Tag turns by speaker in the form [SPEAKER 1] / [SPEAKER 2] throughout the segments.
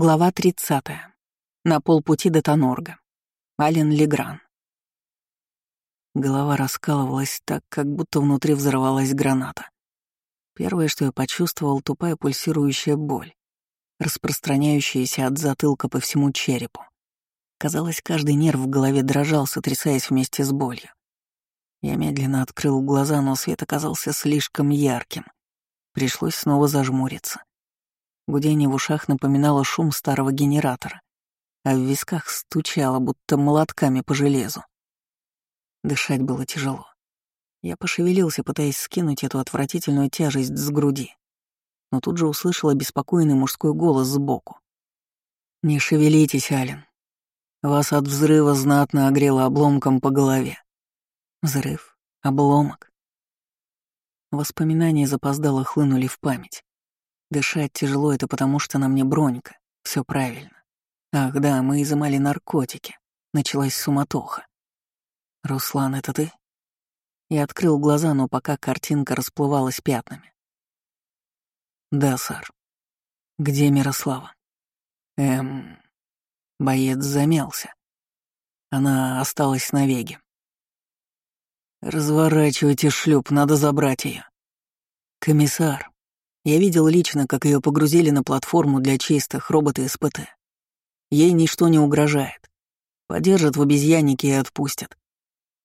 [SPEAKER 1] Глава 30. На полпути до Тонорга. Ален Легран. Голова раскалывалась так, как будто внутри взорвалась граната. Первое, что я почувствовал, тупая пульсирующая боль, распространяющаяся от затылка по всему черепу. Казалось, каждый нерв в голове дрожал, сотрясаясь вместе с болью. Я медленно открыл глаза, но свет оказался слишком ярким. Пришлось снова зажмуриться. Гудение в ушах напоминало шум старого генератора, а в висках стучало, будто молотками по железу. Дышать было тяжело. Я пошевелился, пытаясь скинуть эту отвратительную тяжесть с груди. Но тут же услышал обеспокоенный мужской голос сбоку. «Не шевелитесь, Ален. Вас от взрыва знатно огрело обломком по голове». Взрыв, обломок. Воспоминания запоздало хлынули в память. Дышать тяжело — это потому, что на мне бронька. Все правильно. Ах да, мы изымали наркотики. Началась суматоха. «Руслан, это ты?» Я открыл глаза, но пока картинка расплывалась пятнами. «Да, сэр. Где Мирослава?» «Эм...» Боец замялся. Она осталась на веге. «Разворачивайте шлюп, надо забрать ее. «Комиссар, я видел лично, как ее погрузили на платформу для чистых роботы СПТ. Ей ничто не угрожает. Подержат в обезьяннике и отпустят.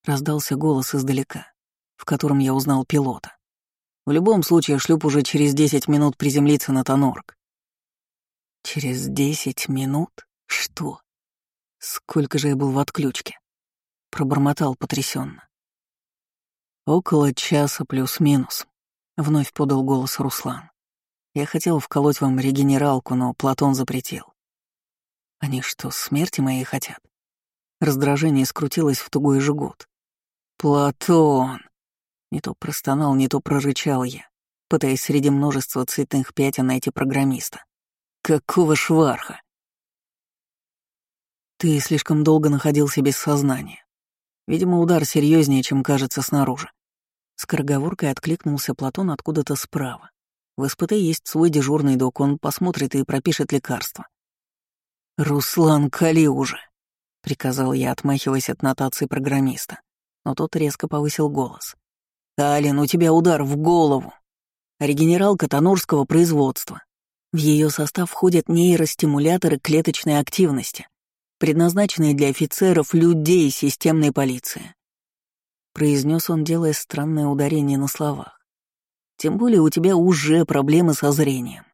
[SPEAKER 1] Раздался голос издалека, в котором я узнал пилота. В любом случае, шлюп уже через 10 минут приземлится на Тонорг. Через 10 минут? Что? Сколько же я был в отключке? Пробормотал потрясенно. Около часа плюс-минус, вновь подал голос Руслан. Я хотел вколоть вам регенералку, но Платон запретил. Они что, смерти моей хотят? Раздражение скрутилось в тугой жгут. «Платон!» Не то простонал, не то прорычал я, пытаясь среди множества цветных пятен найти программиста. «Какого шварха?» «Ты слишком долго находился без сознания. Видимо, удар серьезнее, чем кажется снаружи». Скороговоркой откликнулся Платон откуда-то справа. В СПТ есть свой дежурный док, он посмотрит и пропишет лекарство. «Руслан, кали уже!» — приказал я, отмахиваясь от нотации программиста. Но тот резко повысил голос. «Ален, у тебя удар в голову. Регенералка тонорского производства. В ее состав входят нейростимуляторы клеточной активности, предназначенные для офицеров людей системной полиции. Произнес он, делая странное ударение на словах. Тем более у тебя уже проблемы со зрением.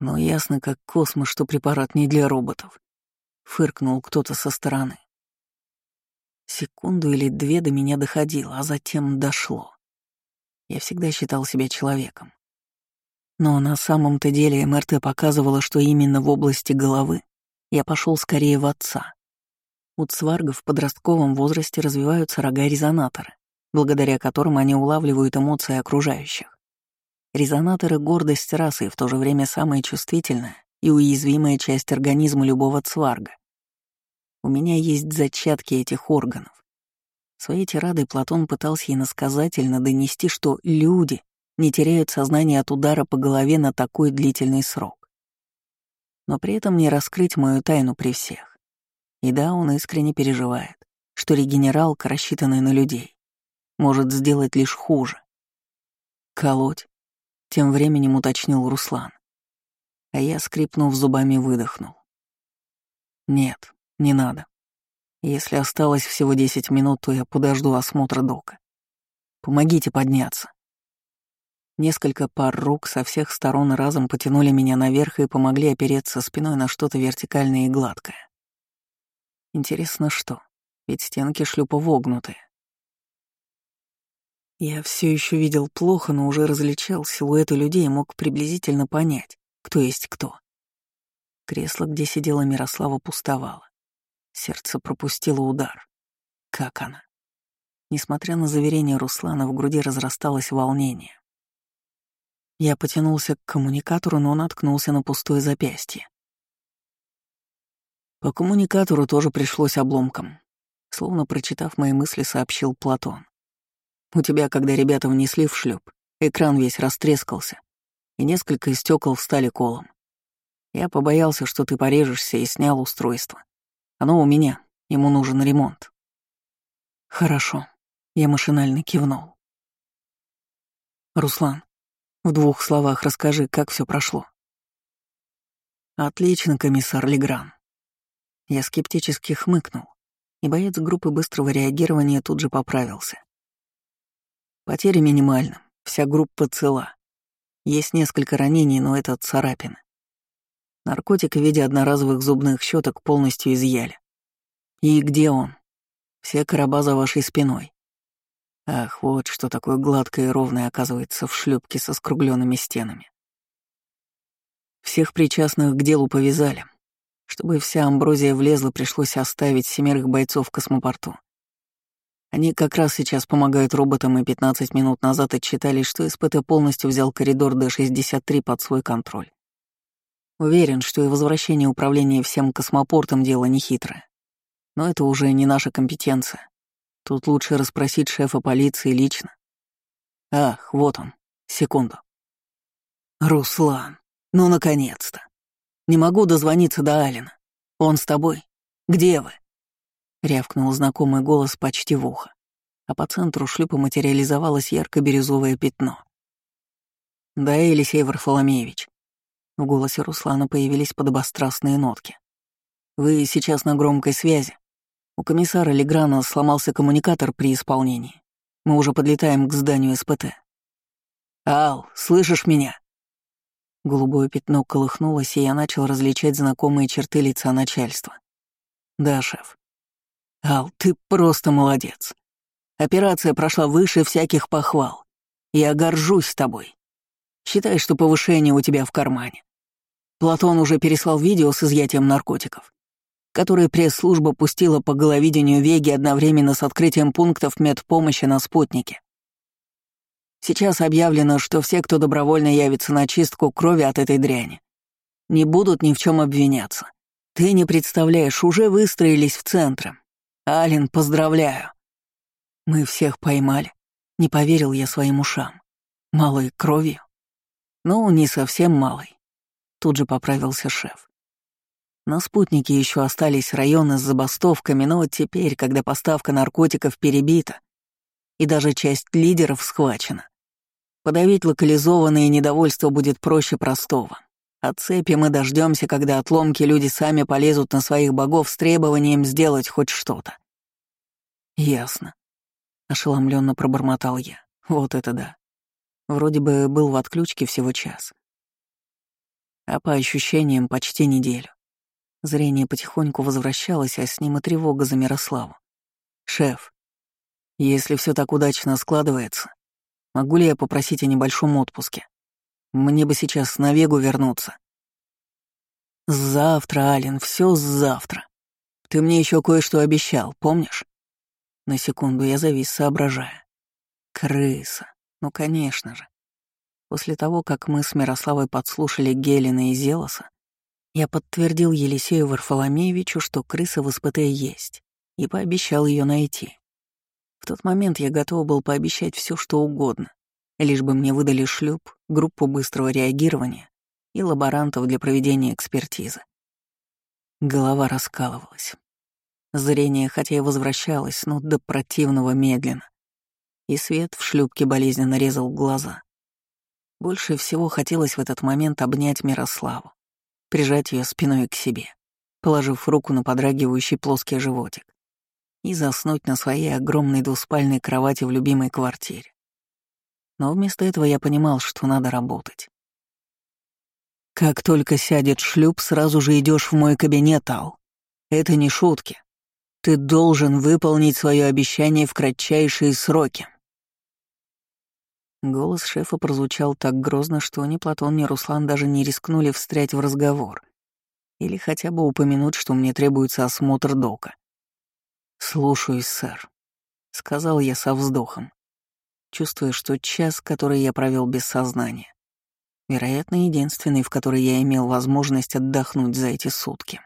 [SPEAKER 1] Но ясно как космос, что препарат не для роботов. Фыркнул кто-то со стороны. Секунду или две до меня доходило, а затем дошло. Я всегда считал себя человеком. Но на самом-то деле МРТ показывала, что именно в области головы я пошел скорее в отца. У цваргов в подростковом возрасте развиваются рога-резонаторы, благодаря которым они улавливают эмоции окружающих. Резонаторы — гордость расы и в то же время самая чувствительная и уязвимая часть организма любого цварга. У меня есть зачатки этих органов. Своей тирадой Платон пытался иносказательно донести, что люди не теряют сознание от удара по голове на такой длительный срок. Но при этом не раскрыть мою тайну при всех. И да, он искренне переживает, что регенералка, рассчитанная на людей, может сделать лишь хуже. Колоть, тем временем уточнил Руслан. А я, скрипнув зубами, выдохнул. Нет, не надо. Если осталось всего десять минут, то я подожду осмотра дока. Помогите подняться. Несколько пар рук со всех сторон разом потянули меня наверх и помогли опереться спиной на что-то вертикальное и гладкое. Интересно, что? Ведь стенки шлюпа вогнутые. Я все еще видел плохо, но уже различал силуэты людей и мог приблизительно понять, кто есть кто. Кресло, где сидела Мирослава, пустовало. Сердце пропустило удар. Как она? Несмотря на заверение Руслана, в груди разрасталось волнение. Я потянулся к коммуникатору, но наткнулся на пустое запястье. По коммуникатору тоже пришлось обломком. Словно прочитав мои мысли, сообщил Платон. У тебя, когда ребята внесли в шлюп, экран весь растрескался, и несколько стекол встали колом. Я побоялся, что ты порежешься и снял устройство. Оно у меня, ему нужен ремонт. Хорошо, я машинально кивнул. Руслан, в двух словах расскажи, как все прошло. Отлично, комиссар Легран. Я скептически хмыкнул, и боец группы быстрого реагирования тут же поправился. Потери минимальны, вся группа цела. Есть несколько ранений, но это царапины. Наркотик в виде одноразовых зубных щеток полностью изъяли. И где он? Все короба за вашей спиной. Ах, вот что такое гладкое и ровное оказывается в шлюпке со скругленными стенами. Всех причастных к делу повязали. Чтобы вся амброзия влезла, пришлось оставить семерых бойцов в космопорту. Они как раз сейчас помогают роботам, и 15 минут назад отчитались, что СПТ полностью взял коридор Д-63 под свой контроль. Уверен, что и возвращение управления всем космопортом — дело нехитрое. Но это уже не наша компетенция. Тут лучше расспросить шефа полиции лично. Ах, вот он. Секунду. Руслан, ну наконец-то. Не могу дозвониться до Алина. Он с тобой? Где вы? Рявкнул знакомый голос почти в ухо, а по центру шлюпа материализовалось ярко-бирюзовое пятно. «Да, Елисей Варфоломеевич», в голосе Руслана появились подобострастные нотки. «Вы сейчас на громкой связи. У комиссара Леграна сломался коммуникатор при исполнении. Мы уже подлетаем к зданию СПТ. «Ал, слышишь меня?» Голубое пятно колыхнулось, и я начал различать знакомые черты лица начальства. «Да, шеф». «Ал, ты просто молодец. Операция прошла выше всяких похвал. Я горжусь тобой. Считай, что повышение у тебя в кармане. Платон уже переслал видео с изъятием наркотиков, которые пресс-служба пустила по головидению Веги одновременно с открытием пунктов медпомощи на спутнике. Сейчас объявлено, что все, кто добровольно явится на чистку крови от этой дряни, не будут ни в чем обвиняться. Ты не представляешь, уже выстроились в центре. Ален, поздравляю. Мы всех поймали. Не поверил я своим ушам. Малой кровью. Ну, не совсем малой. Тут же поправился шеф. На спутнике еще остались районы с забастовками, но теперь, когда поставка наркотиков перебита, и даже часть лидеров схвачена, подавить локализованное недовольство будет проще простого. От цепи мы дождемся, когда отломки люди сами полезут на своих богов с требованием сделать хоть что-то. Ясно. Ошеломленно пробормотал я. Вот это да. Вроде бы был в отключке всего час а по ощущениям почти неделю. Зрение потихоньку возвращалось, а с ним и тревога за Мирославу. «Шеф, если все так удачно складывается, могу ли я попросить о небольшом отпуске? Мне бы сейчас на Вегу вернуться». «Завтра, Ален, все завтра. Ты мне еще кое-что обещал, помнишь?» На секунду я завис, соображая. «Крыса. Ну, конечно же. После того, как мы с Мирославой подслушали Гелина и Зелоса, я подтвердил Елисею Варфоломеевичу, что крыса в СПТ есть, и пообещал ее найти. В тот момент я готов был пообещать все, что угодно, лишь бы мне выдали шлюп, группу быстрого реагирования и лаборантов для проведения экспертизы. Голова раскалывалась. Зрение, хотя и возвращалось, но до противного медленно. И свет в шлюпке болезненно резал глаза. Больше всего хотелось в этот момент обнять Мирославу, прижать ее спиной к себе, положив руку на подрагивающий плоский животик и заснуть на своей огромной двуспальной кровати в любимой квартире. Но вместо этого я понимал, что надо работать. Как только сядет шлюп, сразу же идешь в мой кабинет, Ал. Это не шутки. Ты должен выполнить свое обещание в кратчайшие сроки. Голос шефа прозвучал так грозно, что ни Платон, ни Руслан даже не рискнули встрять в разговор. Или хотя бы упомянуть, что мне требуется осмотр дока. «Слушаюсь, сэр», — сказал я со вздохом, чувствуя, что час, который я провел без сознания, вероятно, единственный, в который я имел возможность отдохнуть за эти сутки.